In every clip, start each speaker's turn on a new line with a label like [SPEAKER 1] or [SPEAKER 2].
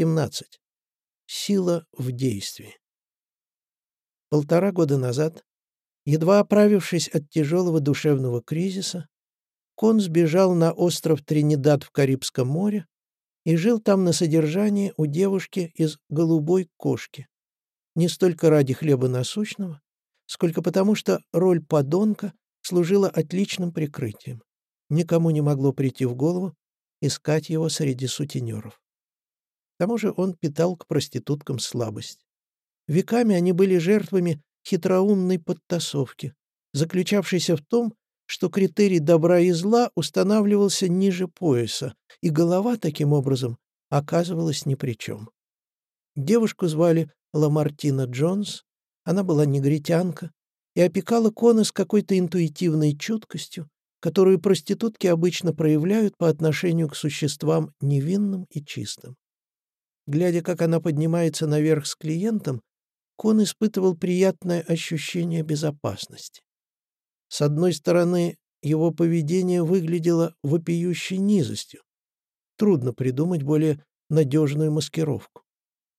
[SPEAKER 1] 17. Сила в действии. Полтора года назад, едва оправившись от тяжелого душевного кризиса, Кон сбежал на остров Тринидад в Карибском море и жил там на содержании у девушки из «голубой кошки». Не столько ради хлеба насущного, сколько потому, что роль подонка служила отличным прикрытием. Никому не могло прийти в голову искать его среди сутенеров. К тому же он питал к проституткам слабость. Веками они были жертвами хитроумной подтасовки, заключавшейся в том, что критерий добра и зла устанавливался ниже пояса, и голова таким образом оказывалась ни при чем. Девушку звали Ламартина Джонс, она была негритянка и опекала Кона с какой-то интуитивной чуткостью, которую проститутки обычно проявляют по отношению к существам невинным и чистым. Глядя, как она поднимается наверх с клиентом, Кон испытывал приятное ощущение безопасности. С одной стороны, его поведение выглядело вопиющей низостью. Трудно придумать более надежную маскировку.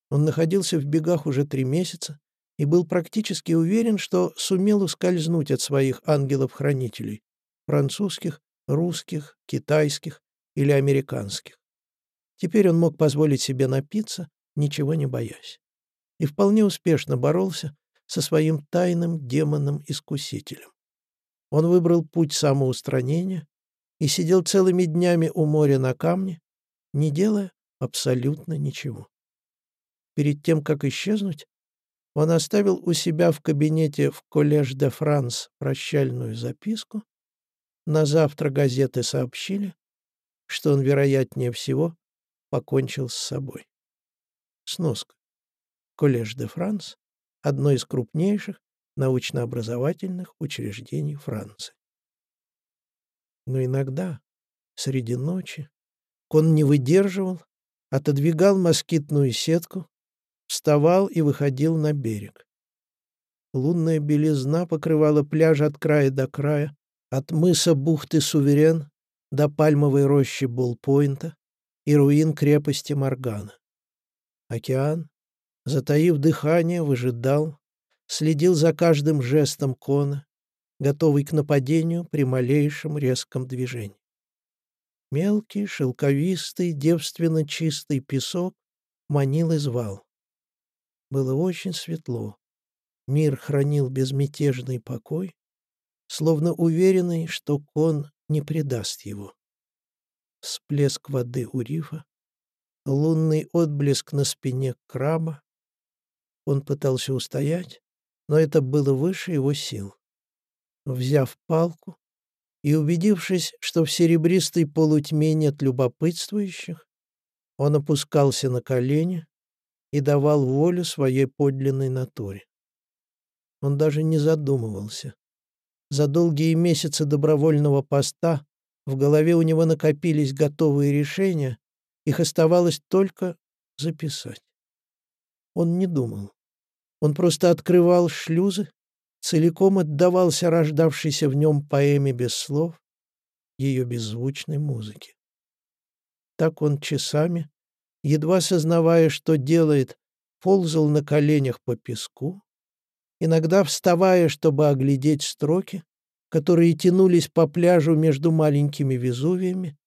[SPEAKER 1] Он находился в бегах уже три месяца и был практически уверен, что сумел ускользнуть от своих ангелов-хранителей — французских, русских, китайских или американских. Теперь он мог позволить себе напиться, ничего не боясь. И вполне успешно боролся со своим тайным демоном-искусителем. Он выбрал путь самоустранения и сидел целыми днями у моря на камне, не делая абсолютно ничего. Перед тем, как исчезнуть, он оставил у себя в кабинете в Коллеж де Франс прощальную записку. На завтра газеты сообщили, что он, вероятнее всего, покончил с собой. Сноска. Коллеж де Франс — одно из крупнейших научно-образовательных учреждений Франции. Но иногда, среди ночи, он не выдерживал, отодвигал москитную сетку, вставал и выходил на берег. Лунная белизна покрывала пляж от края до края, от мыса бухты Суверен до пальмовой рощи Болпойнта и руин крепости Маргана. Океан, затаив дыхание, выжидал, следил за каждым жестом Кона, готовый к нападению при малейшем резком движении. Мелкий, шелковистый, девственно чистый песок манил и звал. Было очень светло. Мир хранил безмятежный покой, словно уверенный, что кон не предаст его. Всплеск воды у рифа, лунный отблеск на спине краба. Он пытался устоять, но это было выше его сил. Взяв палку и убедившись, что в серебристой полутьме нет любопытствующих, он опускался на колени и давал волю своей подлинной натуре. Он даже не задумывался. За долгие месяцы добровольного поста в голове у него накопились готовые решения, их оставалось только записать. Он не думал. Он просто открывал шлюзы, целиком отдавался рождавшейся в нем поэме без слов, ее беззвучной музыке. Так он часами, едва сознавая, что делает, ползал на коленях по песку, иногда вставая, чтобы оглядеть строки, которые тянулись по пляжу между маленькими везувиями,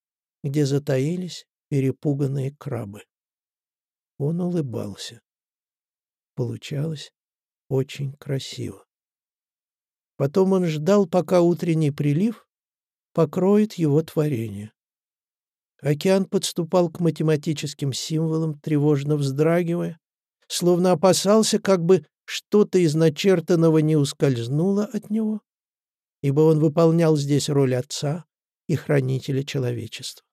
[SPEAKER 1] где затаились перепуганные крабы. Он улыбался. Получалось очень красиво. Потом он ждал, пока утренний прилив покроет его творение. Океан подступал к математическим символам, тревожно вздрагивая, словно опасался, как бы что-то из начертанного не ускользнуло от него, ибо он выполнял здесь роль отца и хранителя человечества.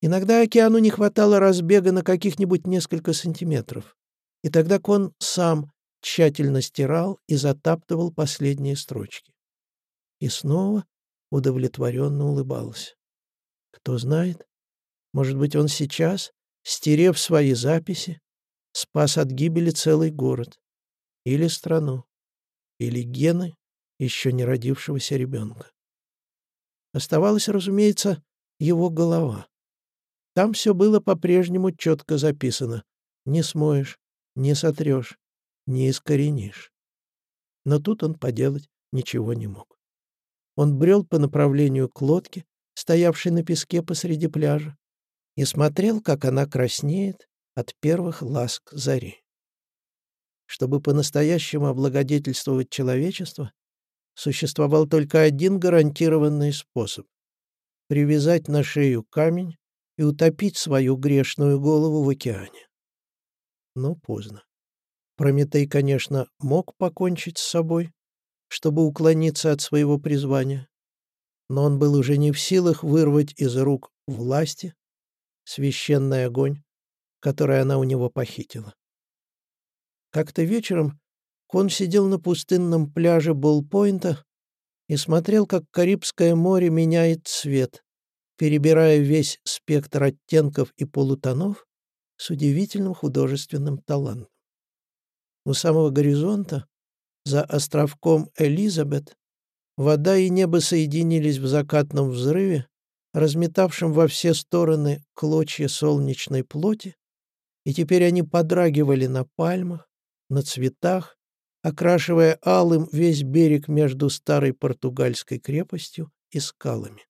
[SPEAKER 1] Иногда океану не хватало разбега на каких-нибудь несколько сантиметров. И тогда Кон сам тщательно стирал и затаптывал последние строчки. И снова удовлетворенно улыбался. Кто знает, может быть, он сейчас, стерев свои записи, спас от гибели целый город или страну, или гены еще не родившегося ребенка. Оставалась, разумеется, его голова. Там все было по-прежнему четко записано. Не смоешь, не сотрешь, не искоренишь. Но тут он поделать ничего не мог. Он брел по направлению к лодке, стоявшей на песке посреди пляжа, и смотрел, как она краснеет от первых ласк зари. Чтобы по-настоящему облагодетельствовать человечество, существовал только один гарантированный способ — привязать на шею камень и утопить свою грешную голову в океане. Но поздно. Прометей, конечно, мог покончить с собой, чтобы уклониться от своего призвания, но он был уже не в силах вырвать из рук власти священный огонь, который она у него похитила. Как-то вечером он сидел на пустынном пляже Болпойнта и смотрел, как Карибское море меняет цвет, перебирая весь спектр оттенков и полутонов с удивительным художественным талантом. У самого горизонта, за островком Элизабет, вода и небо соединились в закатном взрыве, разметавшем во все стороны клочья солнечной плоти, и теперь они подрагивали на пальмах, на цветах, окрашивая алым весь берег между старой португальской крепостью и скалами.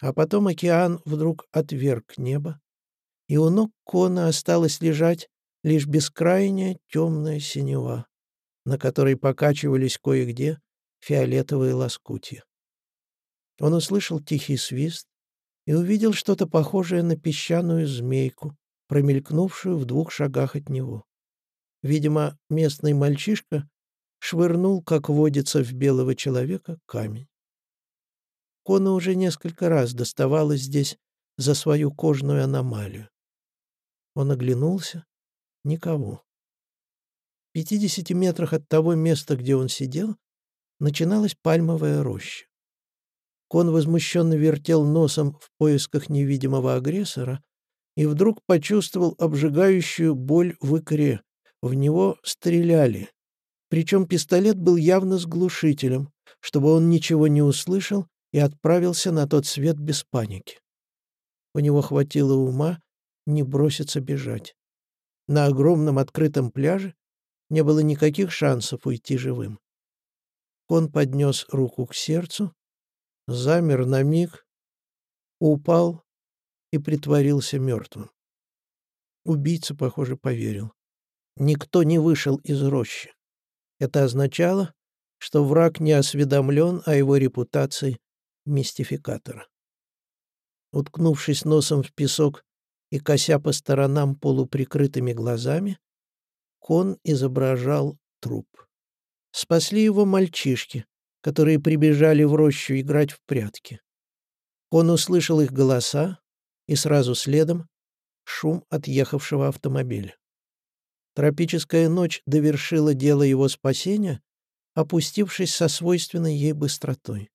[SPEAKER 1] А потом океан вдруг отверг небо, и у ног Кона осталось лежать лишь бескрайняя темная синева, на которой покачивались кое-где фиолетовые лоскутья. Он услышал тихий свист и увидел что-то похожее на песчаную змейку, промелькнувшую в двух шагах от него. Видимо, местный мальчишка швырнул, как водится в белого человека, камень. Кона уже несколько раз доставалась здесь за свою кожную аномалию. Он оглянулся. Никого. В пятидесяти метрах от того места, где он сидел, начиналась пальмовая роща. Кон возмущенно вертел носом в поисках невидимого агрессора и вдруг почувствовал обжигающую боль в икре. В него стреляли. Причем пистолет был явно с глушителем, чтобы он ничего не услышал и отправился на тот свет без паники. У него хватило ума не броситься бежать. На огромном открытом пляже не было никаких шансов уйти живым. Он поднес руку к сердцу, замер на миг, упал и притворился мертвым. Убийца, похоже, поверил. Никто не вышел из рощи. Это означало, что враг не осведомлен о его репутации мистификатора. Уткнувшись носом в песок и кося по сторонам полуприкрытыми глазами, Кон изображал труп. Спасли его мальчишки, которые прибежали в рощу играть в прятки. Он услышал их голоса и сразу следом шум отъехавшего автомобиля. Тропическая ночь довершила дело его спасения, опустившись со свойственной ей быстротой.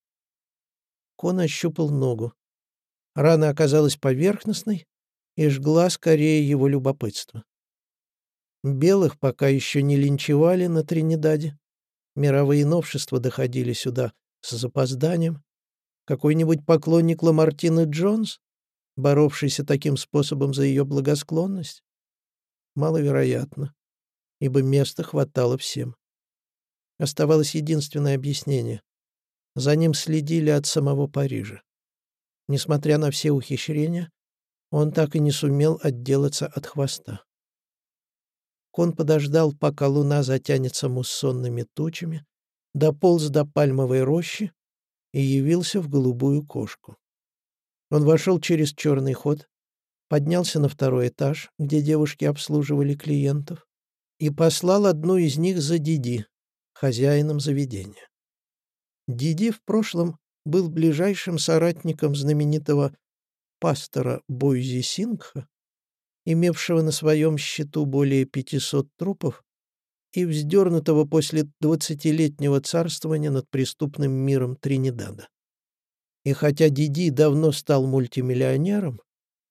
[SPEAKER 1] Кон ощупал ногу. Рана оказалась поверхностной и жгла скорее его любопытство. Белых пока еще не линчевали на Тринидаде. Мировые новшества доходили сюда с запозданием. Какой-нибудь поклонник Ламартины Джонс, боровшийся таким способом за ее благосклонность? Маловероятно, ибо места хватало всем. Оставалось единственное объяснение. За ним следили от самого Парижа. Несмотря на все ухищрения, он так и не сумел отделаться от хвоста. Кон подождал, пока луна затянется муссонными тучами, дополз до пальмовой рощи и явился в голубую кошку. Он вошел через черный ход, поднялся на второй этаж, где девушки обслуживали клиентов, и послал одну из них за Диди, хозяином заведения. Диди в прошлом был ближайшим соратником знаменитого пастора Бойзи Сингха, имевшего на своем счету более 500 трупов и вздернутого после двадцатилетнего царствования над преступным миром Тринидада. И хотя Диди давно стал мультимиллионером,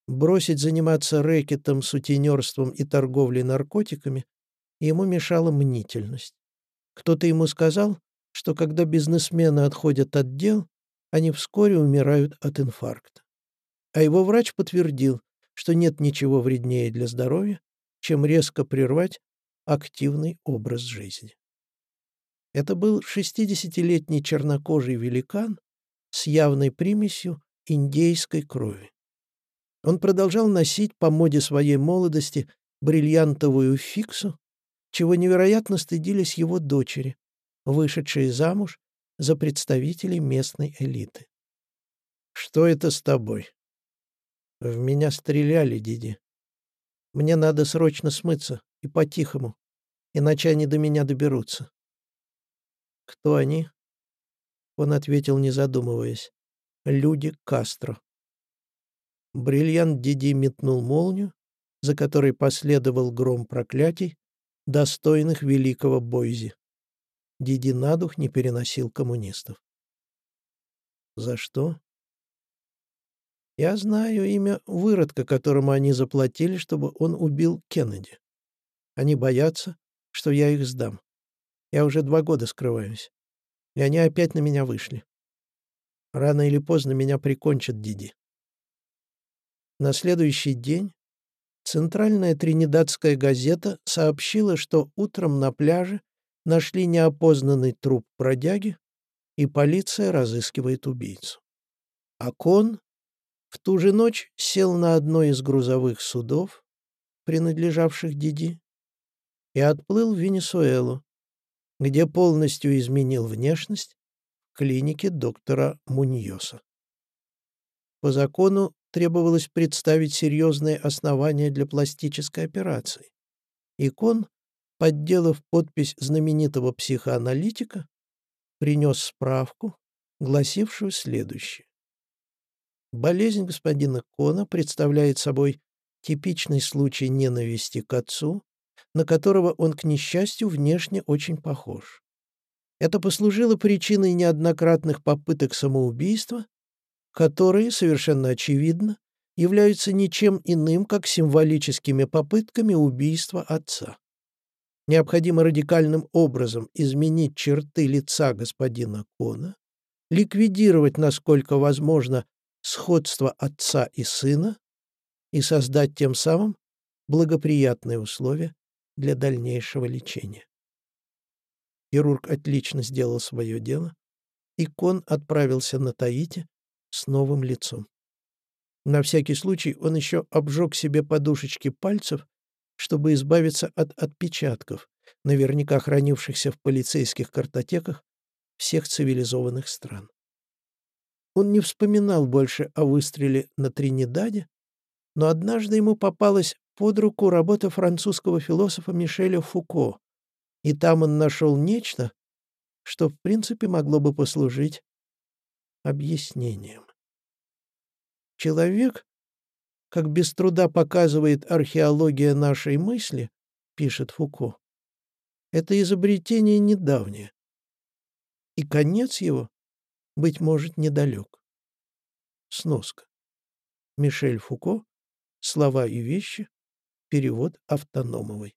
[SPEAKER 1] бросить заниматься рэкетом, сутенерством и торговлей наркотиками ему мешала мнительность. Кто-то ему сказал, что когда бизнесмены отходят от дел, они вскоре умирают от инфаркта. А его врач подтвердил, что нет ничего вреднее для здоровья, чем резко прервать активный образ жизни. Это был 60-летний чернокожий великан с явной примесью индейской крови. Он продолжал носить по моде своей молодости бриллиантовую фиксу, чего невероятно стыдились его дочери, вышедшие замуж за представителей местной элиты. «Что это с тобой?» «В меня стреляли, Диди. Мне надо срочно смыться, и по-тихому, иначе они до меня доберутся». «Кто они?» Он ответил, не задумываясь. «Люди Кастро». Бриллиант Диди метнул молнию, за которой последовал гром проклятий, достойных великого Бойзи. Диди на дух не переносил коммунистов. За что? Я знаю имя выродка, которому они заплатили, чтобы он убил Кеннеди. Они боятся, что я их сдам. Я уже два года скрываюсь. И они опять на меня вышли. Рано или поздно меня прикончат Диди. На следующий день Центральная Тринидадская газета сообщила, что утром на пляже нашли неопознанный труп бродяги, и полиция разыскивает убийцу. А Кон в ту же ночь сел на одно из грузовых судов, принадлежавших Диди, и отплыл в Венесуэлу, где полностью изменил внешность в доктора Муньоса. По закону требовалось представить серьезные основания для пластической операции. И Кон, подделав подпись знаменитого психоаналитика, принес справку, гласившую следующее. Болезнь господина Кона представляет собой типичный случай ненависти к отцу, на которого он, к несчастью, внешне очень похож. Это послужило причиной неоднократных попыток самоубийства, которые, совершенно очевидно, являются ничем иным, как символическими попытками убийства отца. Необходимо радикальным образом изменить черты лица господина Кона, ликвидировать, насколько возможно, сходство отца и сына и создать тем самым благоприятные условия для дальнейшего лечения. Хирург отлично сделал свое дело, и Кон отправился на Таити с новым лицом. На всякий случай он еще обжег себе подушечки пальцев, чтобы избавиться от отпечатков, наверняка хранившихся в полицейских картотеках всех цивилизованных стран. Он не вспоминал больше о выстреле на Тринидаде, но однажды ему попалась под руку работа французского философа Мишеля Фуко, и там он нашел нечто, что в принципе могло бы послужить объяснением. Человек, как без труда показывает археология нашей мысли, пишет Фуко, это изобретение недавнее, и конец его быть может, недалек. Сноска. Мишель Фуко. Слова и вещи. Перевод Автономовой.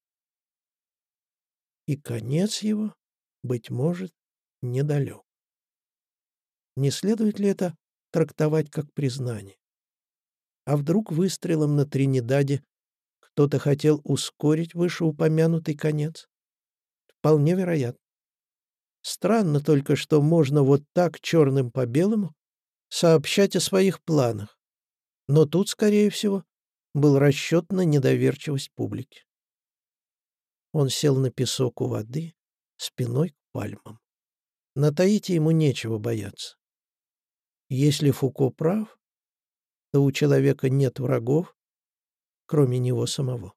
[SPEAKER 1] И конец его, быть может, недалек. Не следует ли это трактовать как признание? А вдруг выстрелом на Тринидаде кто-то хотел ускорить вышеупомянутый конец? Вполне вероятно. Странно только, что можно вот так черным по белому сообщать о своих планах. Но тут, скорее всего, был расчет на недоверчивость публики. Он сел на песок у воды, спиной к пальмам. На Таити ему нечего бояться. Если Фуко прав, то у человека нет врагов, кроме него самого.